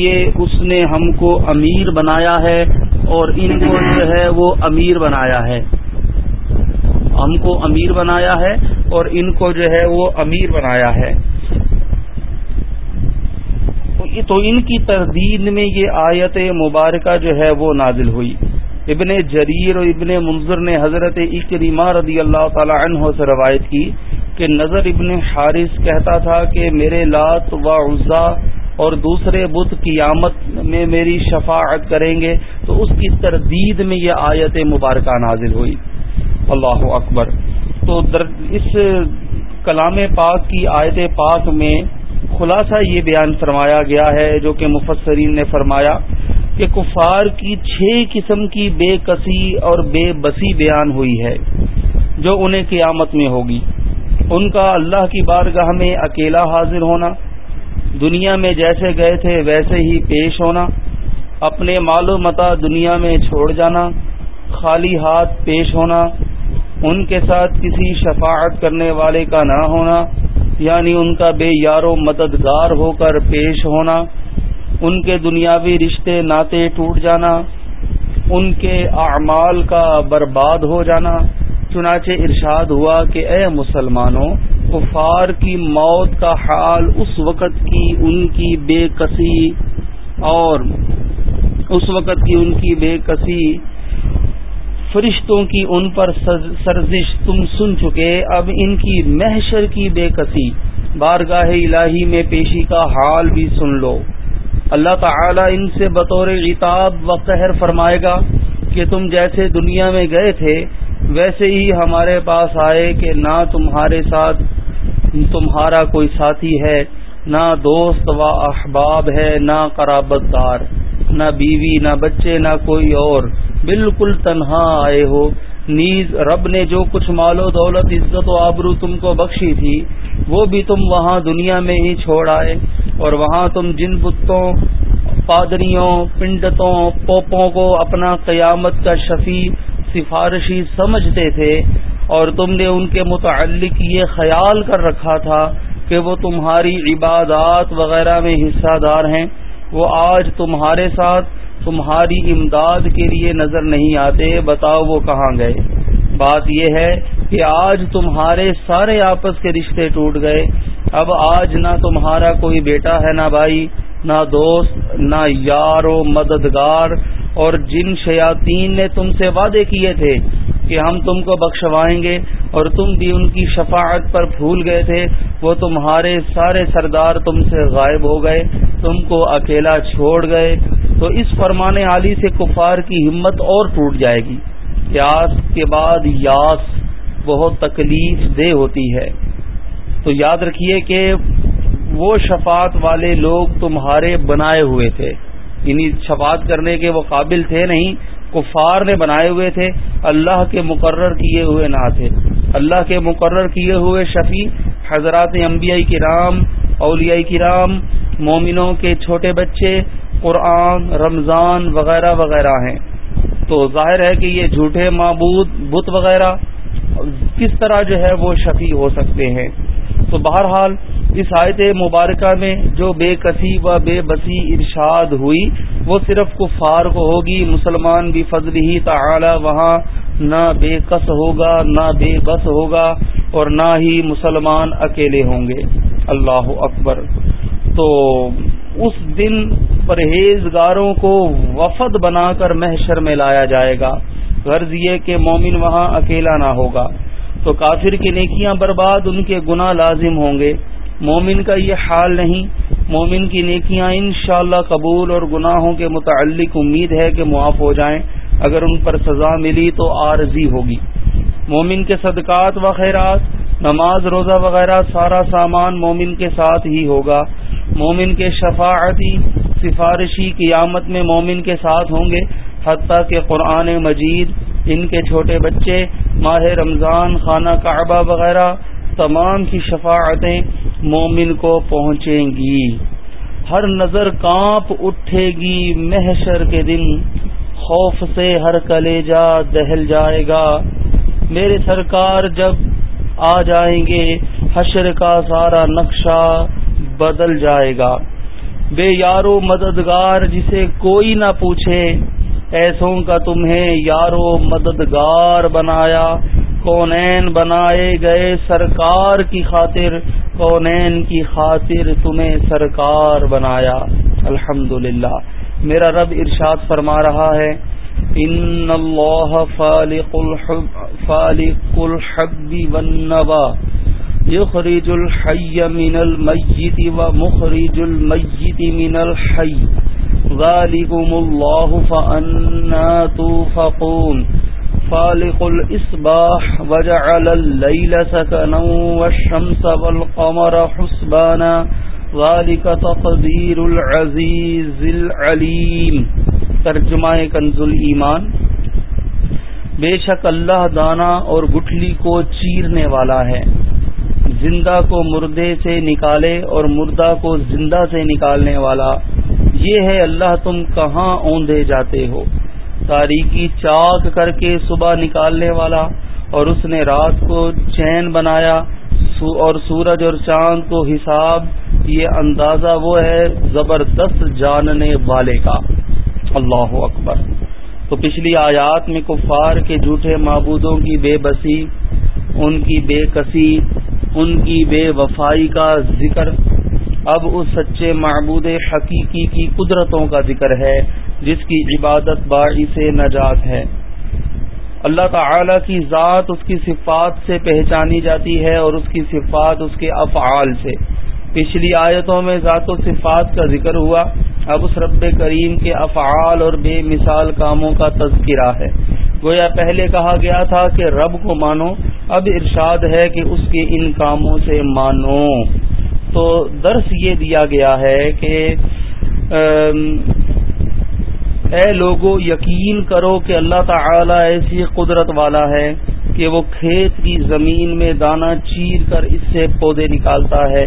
یہ اس نے ہم کو امیر بنایا ہے اور ان کو جو ہے وہ امیر بنایا ہے۔ ہم کو امیر بنایا ہے اور ان کو جو ہے وہ امیر بنایا ہے۔ تو ان کی تردید میں یہ آیت مبارکہ جو ہے وہ نازل ہوئی۔ ابن جریر اور ابن منظر نے حضرت اکریمہ رضی اللہ تعالی عنہ سے روایت کی کہ نظر ابن حارث کہتا تھا کہ میرے لات و عزا اور دوسرے بت قیامت میں میری شفاعت کریں گے، تو اس کی تردید میں یہ آیت مبارکہ نازل ہوئی۔ اللہ اکبر۔ تو اس کلام پاک کی آیت پاک میں خلاصہ یہ بیان فرمایا گیا ہے، جو کہ مفسرین نے فرمایا کہ کفار کی چھ قسم کی بے کسی اور بے بسی بیان ہوئی ہے، جو انہیں قیامت میں ہوگی۔ ان کا اللہ کی بارگاہ میں اکیلا حاضر ہونا دنیا میں جیسے گئے تھے ویسے ہی پیش ہونا، اپنے مال و متا دنیا میں چھوڑ جانا، خالی ہاتھ پیش ہونا، ان کے ساتھ کسی شفاعت کرنے والے کا نہ ہونا یعنی ان کا بے یارو مددگار ہو کر پیش ہونا، ان کے دنیاوی رشتے ناطے ٹوٹ جانا، ان کے اعمال کا برباد ہو جانا، چنانچہ ارشاد ہوا کہ اے مسلمانوں کفار کی موت کا حال اس وقت کی ان کی بے کسی اور اس وقت کی ان کی بے کسی فرشتوں کی ان پر سرزش تم سن چکے، اب ان کی محشر کی بے کسی۔ بارگاہ الہی میں پیشی کا حال بھی سن لو۔ اللہ تعالی ان سے بطور عتاب و قہر فرمائے گا کہ تم جیسے دنیا میں گئے تھے، ویسے ہی ہمارے پاس آئے کہ نہ تمہارے ساتھ تمہارا کوئی ساتھی ہے، نہ دوست و احباب ہے، نہ قرابت دار نہ بیوی، نہ بچے، نہ کوئی اور۔ بالکل تنہا آئے ہو۔ نیز رب نے جو کچھ مال و دولت، عزت و آبرو تم کو بخشی تھی، وہ بھی تم وہاں دنیا میں ہی چھوڑ آئے۔ اور وہاں تم جن بتوں، پادریوں، پنڈتوں، پوپوں کو اپنا قیامت کا شفیع سفارشی سمجھتے تھے اور تم نے ان کے متعلق یہ خیال کر رکھا تھا کہ وہ تمہاری عبادات وغیرہ میں حصہ دار ہیں۔ وہ آج تمہارے ساتھ تمہاری امداد کے لیے نظر نہیں آتے۔ بتاؤ وہ کہاں گئے۔ بات یہ ہے کہ آج تمہارے سارے آپس کے رشتے ٹوٹ گئے۔ اب آج نہ تمہارا کوئی بیٹا ہے نہ بھائی، نہ دوست، نہ یار و مددگار۔ اور جن شیاطین نے تم سے وعدے کیے تھے کہ ہم تم کو بخشوائیں گے اور تم بھی ان کی شفاعت پر پھول گئے تھے، وہ تمہارے سارے سردار تم سے غائب ہو گئے، تم کو اکیلا چھوڑ گئے۔ تو اس فرمان عالی سے کفار کی ہمت اور ٹوٹ جائے گی۔ یاس کے بعد یاس بہت تکلیف دہ ہوتی ہے۔ تو یاد رکھیے کہ وہ شفاعت والے لوگ تمہارے بنائے ہوئے تھے۔ یعنی شفاعت کرنے کے وہ قابل تھے نہیں کفار نے بنائے ہوئے تھے، اللہ کے مقرر کیے ہوئے نہ تھے۔ اللہ کے مقرر کیے ہوئے شفیع، حضرات انبیاء کرام، اولیاء کرام، مومنوں کے چھوٹے بچے، قرآن، رمضان وغیرہ وغیرہ ہیں۔ تو ظاہر ہے کہ یہ جھوٹے معبود، بت وغیرہ، کس طرح جو ہے وہ شفیع ہو سکتے ہیں۔ تو بہرحال اس آیت مبارکہ میں جو بے کسی و بے بسی ارشاد ہوئی، وہ صرف کفار کو ہوگی، مسلمان بھی فضل ہی تعالی وہاں نہ بے کس ہوگا، نہ بے بس ہوگا اور نہ ہی مسلمان اکیلے ہوں گے۔ اللہ اکبر۔ تو اس دن پرہیزگاروں کو وفد بنا کر محشر میں لایا جائے گا۔ غرض یہ کہ مومن وہاں اکیلا نہ ہوگا۔ تو کافر کی نیکیاں برباد، ان کے گناہ لازم ہوں گے۔ مومن کا یہ حال نہیں۔ مومن کی نیکیاں انشاءاللہ قبول اور گناہوں کے متعلق امید ہے کہ معاف ہو جائیں۔ اگر ان پر سزا ملی تو عارضی ہوگی۔ مومن کے صدقات و خیرات، نماز، روزہ وغیرہ، سارا سامان مومن کے ساتھ ہی ہوگا۔ مومن کے شفاعتی سفارشی قیامت میں مومن کے ساتھ ہوں گے۔ حتیٰ کہ قرآن مجید، ان کے چھوٹے بچے، ماہ رمضان، خانہ کعبہ وغیرہ، تمام کی شفاعتیں مومن کو پہنچیں گی۔ ہر نظر کانپ اٹھے گی محشر کے دن خوف سے ہر کلیجا دہل جائے گا۔ میرے سرکار جب آ جائیں گے، حشر کا سارا نقشہ بدل جائے گا۔ بے یارو مددگار جسے کوئی نہ پوچھے، ایسوں کا تمہیں یارو مددگار بنایا۔ کونین بنائے گئے سرکار کی خاطر کونین کی خاطر تمہیں سرکار بنایا؟ الحمد میرا رب ارشاد فرما رہا ہے، ان اللہ فالق الحب فالق الحب والنبا۔ يخرج الحي من الميت ومخرج الميت من الحي ذلكم الله فأنا توفقون۔ فالق الإصباح وجعل الليل سكنا والشمس والقمر حسبانا ذلك تقدير العزيز العليم ترجمہ کنز ایمان بے شک اللہ دانا اور گٹھلی کو چیرنے والا ہے زندہ کو مردے سے نکالے اور مردہ کو زندہ سے نکالنے والا یہ ہے اللہ تم کہاں اوندے جاتے ہو تاریخی چاک کر کے صبح نکالنے والا اور اس نے رات کو چین بنایا اور سورج اور چاند کو حساب، یہ اندازہ وہ ہے زبردست جاننے والے کا۔ اللہ اکبر۔ تو پچھلی آیات میں کفار کے جھوٹے معبودوں کی بے بسی، ان کی بے کسی، ان کی بے وفائی کا ذکر اب اس سچے معبود حقیقی کی قدرتوں کا ذکر ہے، جس کی عبادت باعث سے نجات ہے۔ اللہ تعالی کی ذات اس کی صفات سے پہچانی جاتی ہے اور اس کی صفات اس کے افعال سے۔ پچھلی آیتوں میں ذات و صفات کا ذکر ہوا، اب اس رب کریم کے افعال اور بے مثال کاموں کا تذکرہ ہے۔ گویا پہلے کہا گیا تھا کہ رب کو مانو، اب ارشاد ہے کہ اس کے ان کاموں سے مانو۔ تو درس یہ دیا گیا ہے کہ اے لوگو، یقین کرو کہ اللہ تعالی ایسی قدرت والا ہے کہ وہ کھیت کی زمین میں دانا چیر کر اس سے پودے نکالتا ہے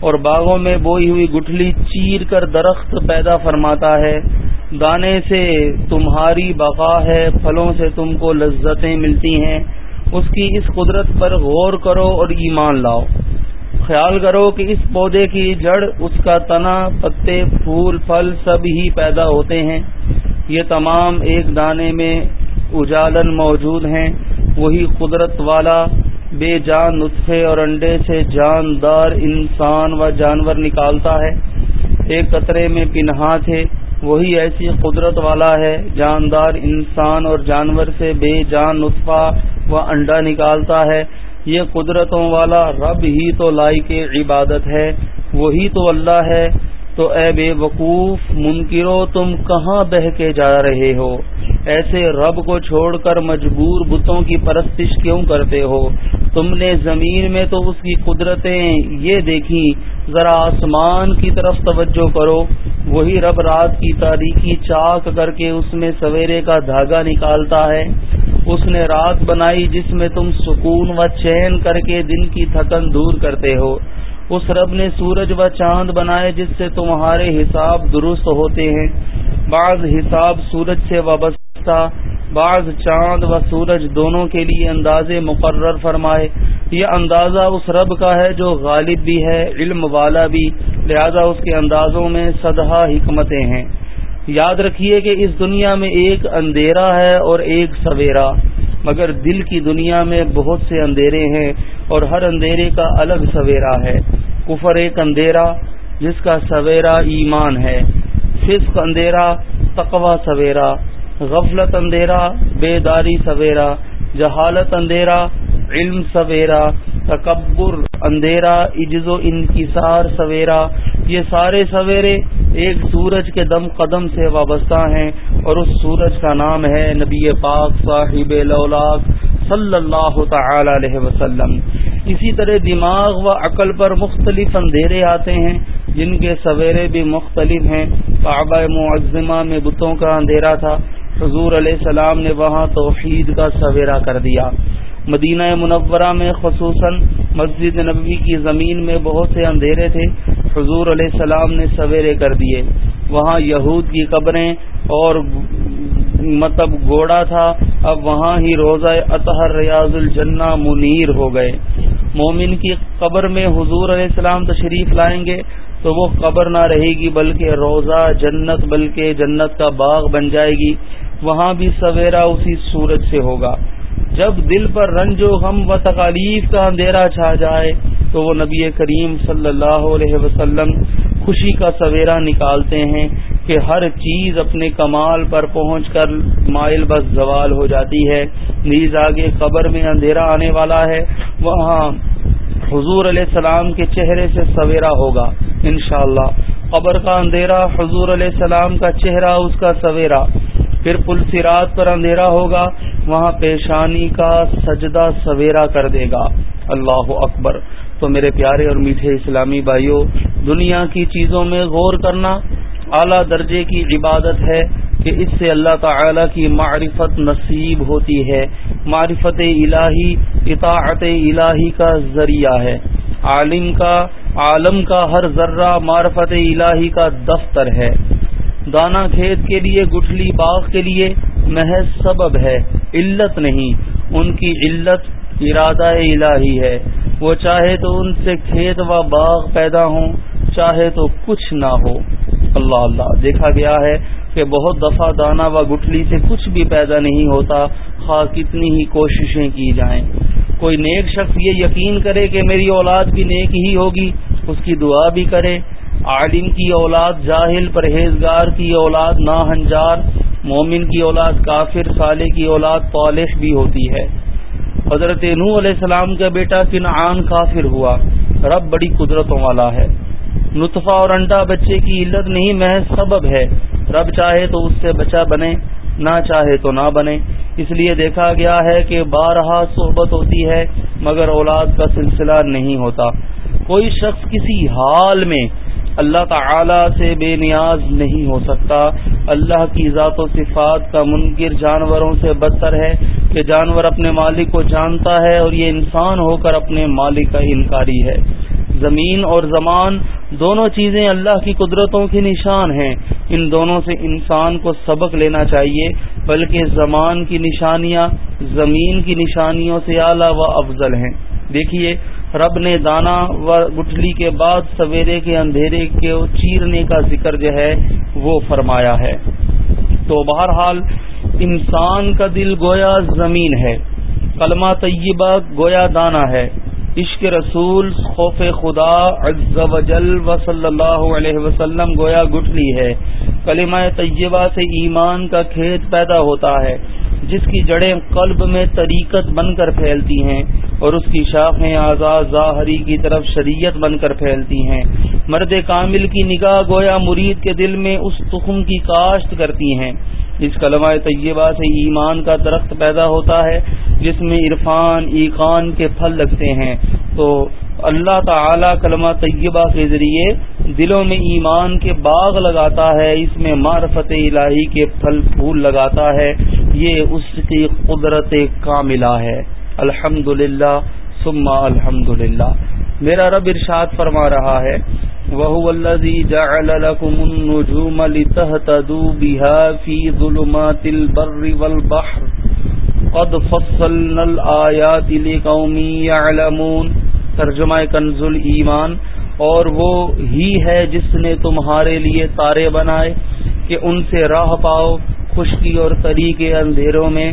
اور باغوں میں بوئی ہوئی گٹھلی چیر کر درخت پیدا فرماتا ہے۔ دانے سے تمہاری بقا ہے، پھلوں سے تم کو لذتیں ملتی ہیں۔ اس کی اس قدرت پر غور کرو اور ایمان لاؤ۔ خیال کرو کہ اس پودے کی جڑ، اس کا تنا، پتے، پھول، پھل سب ہی پیدا ہوتے ہیں۔ یہ تمام ایک دانے میں اجالن موجود ہیں۔ وہی قدرت والا بے جان نسخے اور انڈے سے جاندار انسان و جانور نکالتا ہے۔ ایک قطرے میں پنہا تھے۔ وہی ایسی قدرت والا ہے۔ جاندار انسان اور جانور سے بے جان نطفہ و انڈا نکالتا ہے۔ یہ قدرتوں والا رب ہی تو لائی کے عبادت ہے، وہی تو اللہ ہے۔ تو اے بے وقوف، منکرو تم کہاں بہ کے جا رہے ہو؟ ایسے رب کو چھوڑ کر مجبور بتوں کی پرستش کیوں کرتے ہو؟ تم نے زمین میں تو اس کی قدرتیں یہ دیکھی ذرا آسمان کی طرف توجہ کرو۔ وہی رب رات کی تاریخی چاک کر کے اس میں سویرے کا دھاگا نکالتا ہے۔ اس نے رات بنائی جس میں تم سکون و چین کر کے دن کی تھکن دور کرتے ہو۔ اس رب نے سورج و چاند بنائے جس سے تمہارے حساب درست ہوتے ہیں۔ بعض حساب سورج سے وابستہ، بعض چاند و سورج دونوں کے لیے اندازے مقرر فرمائے۔ یہ اندازہ اس رب کا ہے جو غالب بھی ہے، علم والا بھی۔ لہذا اس کے اندازوں میں سدہ حکمتیں ہیں۔ یاد رکھیے کہ اس دنیا میں ایک اندھیرا ہے اور ایک سویرا، مگر دل کی دنیا میں بہت سے اندھیرے ہیں اور ہر اندھیرے کا الگ سویرا ہے۔ کفر ایک اندھیرا، جس کا سویرا ایمان ہے۔ فسق اندھیرا تقوا سویرا۔ غفلت اندھیرا، بیداری سویرا۔ جہالت اندھیرا علم سویرا، تکبر، اندھیرا، عجز و انکسار سویرا۔ یہ سارے سویرے ایک سورج کے دم قدم سے وابستہ ہیں اور اس سورج کا نام ہے نبی پاک صاحب لولاک صلی اللہ تعالی علیہ وسلم۔ اسی طرح دماغ و عقل پر مختلف اندھیرے آتے ہیں، جن کے سویرے بھی مختلف ہیں۔ کعبہ معظمہ میں بتوں کا اندھیرا تھا۔ حضور علیہ السلام نے وہاں توحید کا سویرا کر دیا۔ مدینہ منورہ میں خصوصاً مسجد نبوی کی زمین میں بہت سے اندھیرے تھے، حضور علیہ السلام نے سویرے کر دیے۔ وہاں یہود کی قبریں اور مطلب گوڑا تھا، اب وہاں ہی روزہ اطہر ریاض الجنہ منیر ہو گئے۔ مومن کی قبر میں حضور علیہ السلام تشریف لائیں گے تو وہ قبر نہ رہے گی، بلکہ روزہ جنت، بلکہ جنت کا باغ بن جائے گی۔ وہاں بھی سویرا اسی سورج سے ہوگا۔ جب دل پر رنج و غم و تکالیف کا اندھیرا چھا جائے، تو وہ نبی کریم صلی اللہ علیہ وسلم خوشی کا سویرا نکالتے ہیں کہ ہر چیز اپنے کمال پر پہنچ کر مائل بس زوال ہو جاتی ہے۔ نیز آگے قبر میں اندھیرا آنے والا ہے، وہاں حضور علیہ السلام کے چہرے سے سویرا ہوگا، انشاءاللہ۔ قبر کا اندھیرا، حضور علیہ السلام کا چہرہ، اس کا سویرا پھر پل سرات پر اندھیرا ہوگا، وہاں پیشانی کا سجدہ سویرا کر دے گا۔ اللہ اکبر۔ تو میرے پیارے اور میٹھے اسلامی بھائیوں دنیا کی چیزوں میں غور کرنا اعلی درجے کی عبادت ہے کہ اس سے اللہ تعالی کی معرفت نصیب ہوتی ہے۔ معرفت الہی، اطاعت الہی کا ذریعہ ہے۔ عالم کا عالم کا ہر ذرہ معرفت الہی کا دفتر ہے۔ دانا کھیت کے لیے، گٹھلی باغ کے لیے محض سبب ہے، علت نہیں۔ ان کی علت ارادہ الہی ہے۔ وہ چاہے تو ان سے کھیت و باغ پیدا ہوں، چاہے تو کچھ نہ ہو۔ اللہ اللہ۔ دیکھا گیا ہے کہ بہت دفعہ دانا و گٹھلی سے کچھ بھی پیدا نہیں ہوتا خواہ کتنی ہی کوششیں کی جائیں۔ کوئی نیک شخص یہ یقین کرے کہ میری اولاد بھی نیک ہی ہوگی، اس کی دعا بھی کرے۔ عالم کی اولاد، جاہل، پرہیزگار کی اولاد، ناہنجار، مومن کی اولاد، کافر، صالح کی اولاد پالش بھی ہوتی ہے۔ حضرت نو علیہ السلام کا بیٹا کنعان کافر ہوا۔ رب بڑی قدرتوں والا ہے۔ نطفہ اور انڈا بچے کی علت نہیں، محض سبب ہے۔ رب چاہے تو اس سے بچہ بنے، نہ چاہے تو نہ بنے۔ اس لیے دیکھا گیا ہے کہ بارہا صحبت ہوتی ہے، مگر اولاد کا سلسلہ نہیں ہوتا۔ کوئی شخص کسی حال میں اللہ تعالی سے بے نیاز نہیں ہو سکتا۔ اللہ کی ذات و صفات کا منکر جانوروں سے بدتر ہے کہ جانور اپنے مالک کو جانتا ہے اور یہ انسان ہو کر اپنے مالک کا انکاری ہے۔ زمین اور زمان دونوں چیزیں اللہ کی قدرتوں کی نشان ہیں۔ ان دونوں سے انسان کو سبق لینا چاہیے، بلکہ زمان کی نشانیاں زمین کی نشانیوں سے اعلیٰ و افضل ہیں۔ دیکھیے رب نے دانا و گٹھلی کے بعد سویرے کے اندھیرے کے چیرنے کا ذکر جو ہے وہ فرمایا ہے۔ تو بہرحال انسان کا دل گویا زمین ہے، کلمہ طیبہ گویا دانا ہے۔ عشق رسول، خوف خدا، عز و جل و صلی اللہ علیہ وسلم گویا گٹلی ہے۔ کلمہ طیبہ سے ایمان کا کھیت پیدا ہوتا ہے، جس کی جڑیں قلب میں طریقت بن کر پھیلتی ہیں۔ اور اس کی شاخیں آزاد ظاہری کی طرف شریعت بن کر پھیلتی ہیں۔ مرد کامل کی نگاہ گویا مرید کے دل میں اس تخم کی کاشت کرتی ہیں۔ اس کلمہ طیبہ سے ایمان کا درخت پیدا ہوتا ہے، جس میں عرفان، ایقان کے پھل لگتے ہیں۔ تو اللہ تعالی کلمہ طیبہ کے ذریعے دلوں میں ایمان کے باغ لگاتا ہے، اس میں معرفت الہی کے پھل پھول لگاتا ہے۔ یہ اس کی قدرت کاملہ ہے۔ الحمد للہ سما الحمد للہ میرا رب ارشاد فرما رہا ہے قد فصلنا الآيات لقوم يعلمون۔ ترجمہ کنز ایمان اور وہ ہی ہے جس نے تمہارے لیے تارے بنائے کہ ان سے راہ پاؤ، خشکی اور تری کے اندھیروں میں۔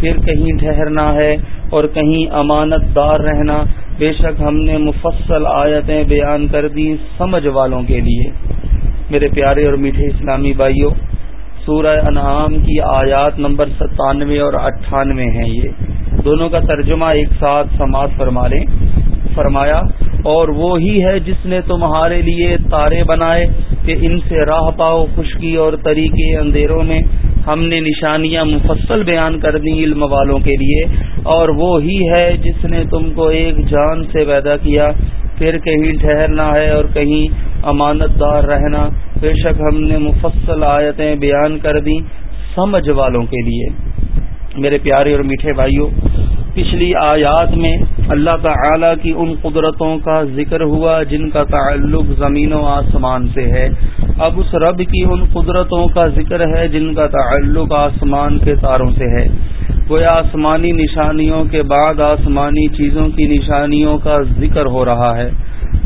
پھر کہیں ٹھہرنا ہے اور کہیں امانت دار رہنا۔ بے شک ہم نے مفصل آیتیں بیان کر دی سمجھ والوں کے لیے۔ میرے پیارے اور میٹھے اسلامی بھائیوں، سورہ انعام کی آیات نمبر ستانوے اور اٹھانوے ہیں یہ۔ دونوں کا ترجمہ ایک ساتھ سماعت فرما لیں۔ فرمایا، اور وہ ہی ہے جس نے تمہارے لیے تارے بنائے کہ ان سے راہ پاؤ، خشکی اور طریقے اندھیروں میں ہم نے نشانیاں مفصل بیان کر دی علم والوں کے لیے، اور وہ ہی ہے جس نے تم کو ایک جان سے پیدا کیا۔ پھر کہیں ٹھہرنا ہے اور کہیں امانت دار رہنا۔ بے شک ہم نے مفصل آیتیں بیان کر دی سمجھ والوں کے لیے۔ میرے پیارے اور میٹھے بھائیوں، پچھلی آیات میں اللہ تعالی کی ان قدرتوں کا ذکر ہوا جن کا تعلق زمین و آسمان سے ہے۔ اب اس رب کی ان قدرتوں کا ذکر ہے جن کا تعلق آسمان کے تاروں سے ہے۔ گویا آسمانی نشانیوں کے بعد آسمانی چیزوں کی نشانیوں کا ذکر ہو رہا ہے۔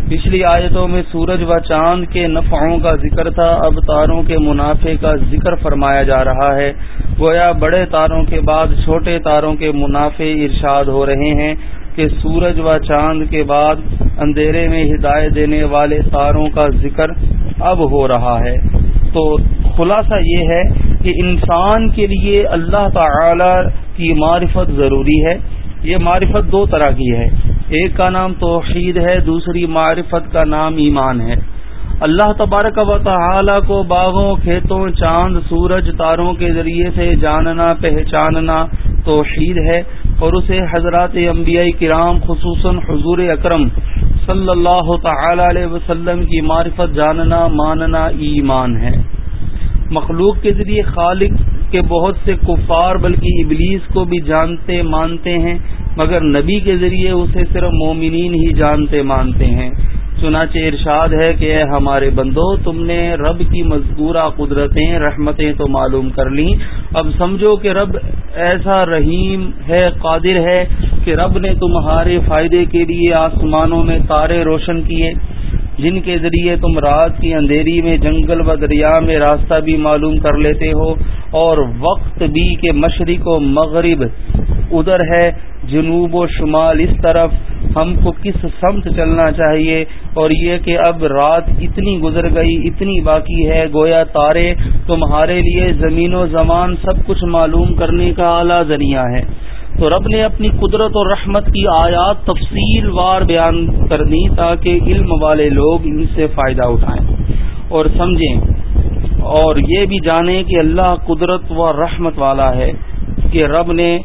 پچھلی آیتوں میں سورج و چاند کے نفعوں کا ذکر تھا، اب تاروں کے منافع کا ذکر فرمایا جا رہا ہے۔ گویا بڑے تاروں کے بعد چھوٹے تاروں کے منافع ارشاد ہو رہے ہیں کہ سورج و چاند کے بعد اندھیرے میں ہدایت دینے والے تاروں کا ذکر اب ہو رہا ہے۔ تو خلاصہ یہ ہے کہ انسان کے لیے اللہ تعالی کی معرفت ضروری ہے۔ یہ معرفت دو طرح کی ہے۔ ایک کا نام توحید ہے، دوسری معرفت کا نام ایمان ہے۔ اللہ تبارک و تعالی کو باغوں، کھیتوں، چاند، سورج، تاروں کے ذریعے سے جاننا، پہچاننا توحید ہے اور اسے حضرات انبیاء کرام، خصوصاً حضور اکرم صلی اللہ تعالی علیہ وسلم کی معرفت جاننا، ماننا ایمان ہے۔ مخلوق کے ذریعے خالق کے بہت سے کفار بلکہ ابلیس کو بھی جانتے مانتے ہیں، مگر نبی کے ذریعے اسے صرف مومنین ہی جانتے مانتے ہیں۔ چنانچہ ارشاد ہے کہ اے ہمارے بندو، تم نے رب کی مذکورہ قدرتیں، رحمتیں تو معلوم کر لیں۔ اب سمجھو کہ رب ایسا رحیم ہے، قادر ہے کہ رب نے تمہارے فائدے کے لیے آسمانوں میں تارے روشن کیے، جن کے ذریعے تم رات کی اندھیری میں، جنگل و دریا میں راستہ بھی معلوم کر لیتے ہو، اور وقت بھی کہ مشرق و مغرب ادھر ہے، جنوب و شمال اس طرف۔ ہم کو کس سمت چلنا چاہیے؟ اور یہ کہ اب رات اتنی گزر گئی، اتنی باقی ہے، گویا تارے تمہارے لیے زمین و زمان سب کچھ معلوم کرنے کا اعلیٰ ذریعہ ہے۔ تو رب نے اپنی قدرت اور رحمت کی آیات تفصیل وار بیان کر دی تاکہ علم والے لوگ ان سے فائدہ اٹھائیں اور سمجھیں اور یہ بھی جانیں کہ اللہ قدرت و رحمت والا ہے کہ رب نے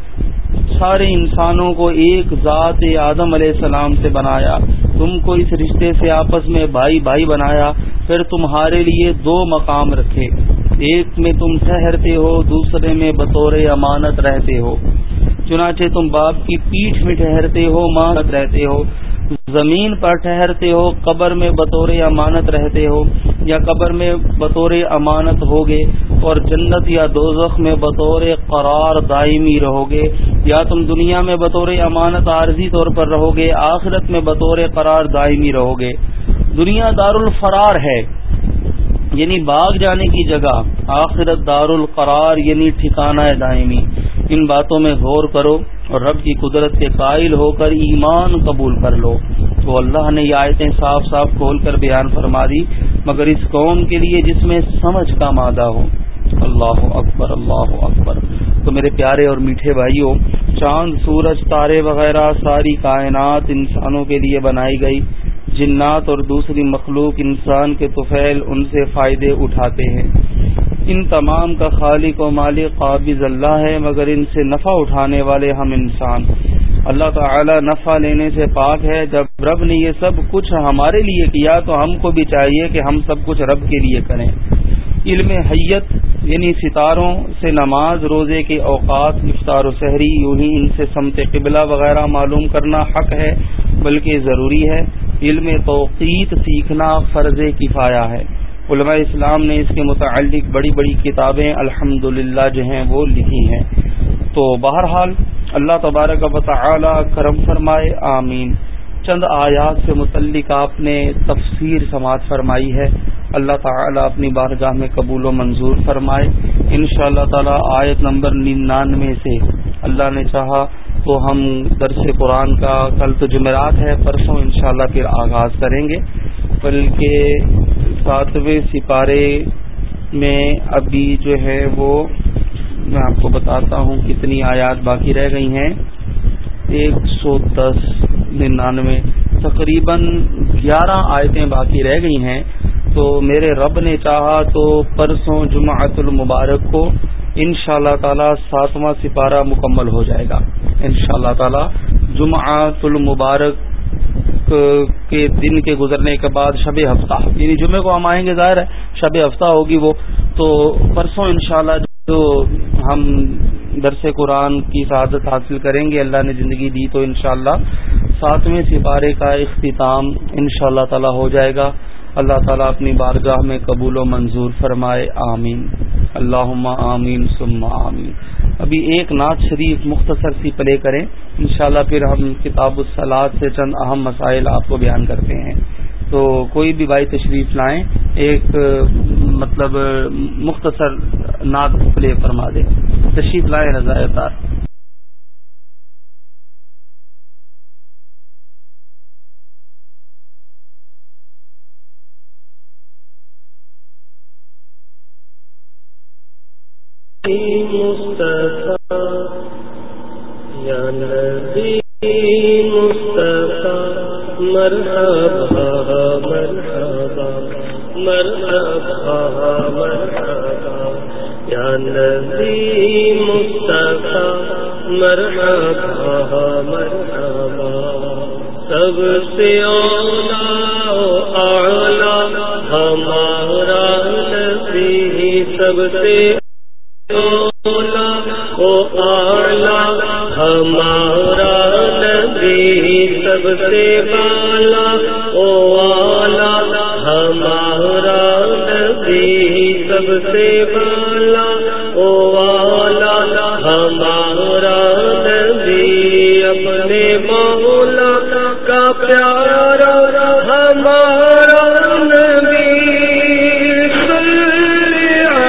سارے انسانوں کو ایک ذات آدم علیہ السلام سے بنایا، تم کو اس رشتے سے آپس میں بھائی بھائی بنایا، پھر تمہارے لیے دو مقام رکھے، ایک میں تم ٹھہرتے ہو، دوسرے میں بطور امانت رہتے ہو۔ چنانچہ تم باپ کی پیٹھ میں ٹھہرتے ہو، مانت رہتے ہو۔ زمین پر ٹھہرتے ہو، قبر میں بطور امانت رہتے ہو۔ یا قبر میں بطور امانت ہوگے اور جنت یا دوزخ میں بطور قرار دائمی رہو گے یا تم دنیا میں بطور امانت عارضی طور پر رہو گے آخرت میں بطور قرار دائمی رہو گے دنیا دار الفرار ہے یعنی باغ جانے کی جگہ، آخرت دار القرار یعنی ٹھکانہ دائمی۔ ان باتوں میں غور کرو اور رب کی قدرت کے قائل ہو کر ایمان قبول کر لو۔ تو اللہ نے یہ آیتیں صاف صاف کھول کر بیان فرما دی، مگر اس قوم کے لیے جس میں سمجھ کا مادہ ہو۔ اللہ اکبر اللہ اکبر۔ تو میرے پیارے اور میٹھے بھائیوں، چاند، سورج، تارے وغیرہ، ساری کائنات انسانوں کے لیے بنائی گئی۔ جنات اور دوسری مخلوق انسان کے طفیل ان سے فائدے اٹھاتے ہیں۔ ان تمام کا خالق و مالک قابض اللہ ہے، مگر ان سے نفع اٹھانے والے ہم انسان اللہ تعالی نفع لینے سے پاک ہے، جب رب نے یہ سب کچھ ہمارے لیے کیا تو ہم کو بھی چاہیے کہ ہم سب کچھ رب کے لیے کریں۔ علم حیت یعنی ستاروں سے نماز، روزے کے اوقات، افطار و سحری، یوں ہی ان سے سمت قبلہ وغیرہ معلوم کرنا حق ہے، بلکہ ضروری ہے۔ علم توقیت سیکھنا فرض کفایا ہے۔ علماء اسلام نے اس کے متعلق بڑی بڑی کتابیں الحمد جو ہیں وہ لکھی ہیں۔ تو بہرحال اللہ تبارک و تعالی کرم فرمائے، آمین۔ چند آیات سے متعلق آپ نے تفسیر سماعت فرمائی ہے۔ اللہ تعالی اپنی بارگاہ میں قبول و منظور فرمائے۔ ان شاء اللہ تعالی آیت نمبر ننانوے سے اللہ نے چاہا تو ہم درس قرآن کا کل تو جمعرات ہے، پرسوں انشاءاللہ پھر آغاز کریں گے۔ بلکہ ساتویں سپارے میں ابھی جو ہے وہ میں آپ کو بتاتا ہوں کتنی آیات باقی رہ گئی ہیں۔ ایک سو دس، ننانوے، تقریباً گیارہ آیتیں باقی رہ گئی ہیں۔ تو میرے رب نے چاہا تو پرسوں جمعۃ المبارک کو ان شاء اللہ تعالی ساتواں سپارہ مکمل ہو جائے گا۔ ان شاء اللہ تعالی جمعۃ المبارک کے دن کے گزرنے کے بعد شب ہفتہ یعنی جمعے کو ہم آئیں گے ظاہر ہے، شب ہفتہ ہوگی وہ، تو پرسوں انشاءاللہ جو ہم درس قرآن کی سعادت حاصل کریں گے، اللہ نے زندگی دی تو انشاءاللہ ساتویں سپارے کا اختتام ان شاء اللہ تعالی ہو جائے گا۔ اللہ تعالیٰ اپنی بارگاہ میں قبول و منظور فرمائے، آمین۔ اللہ آمین ثم آمین۔ ابھی ایک نعت شریف مختصر سی پلے کریں۔ انشاءاللہ پھر ہم کتاب السلاد سے چند اہم مسائل آپ کو بیان کرتے ہیں۔ تو کوئی بھی بھائی تشریف لائیں، ایک مطلب مختصر نعت پلے فرما دیں۔ تشریف لائیں رضا تار مرحبا مرحبا مرحبا مرحبا یا نبی مصطفیٰ، مرحبا مرحبا سب سے اولا اعلی ہمارا نبی، سب سے اولا او آ ہمارا نبی سب سے بالا، او والا ہمارا نبی سب سے بالا، او والا ہمارا نبی اپنے مولا کا پیار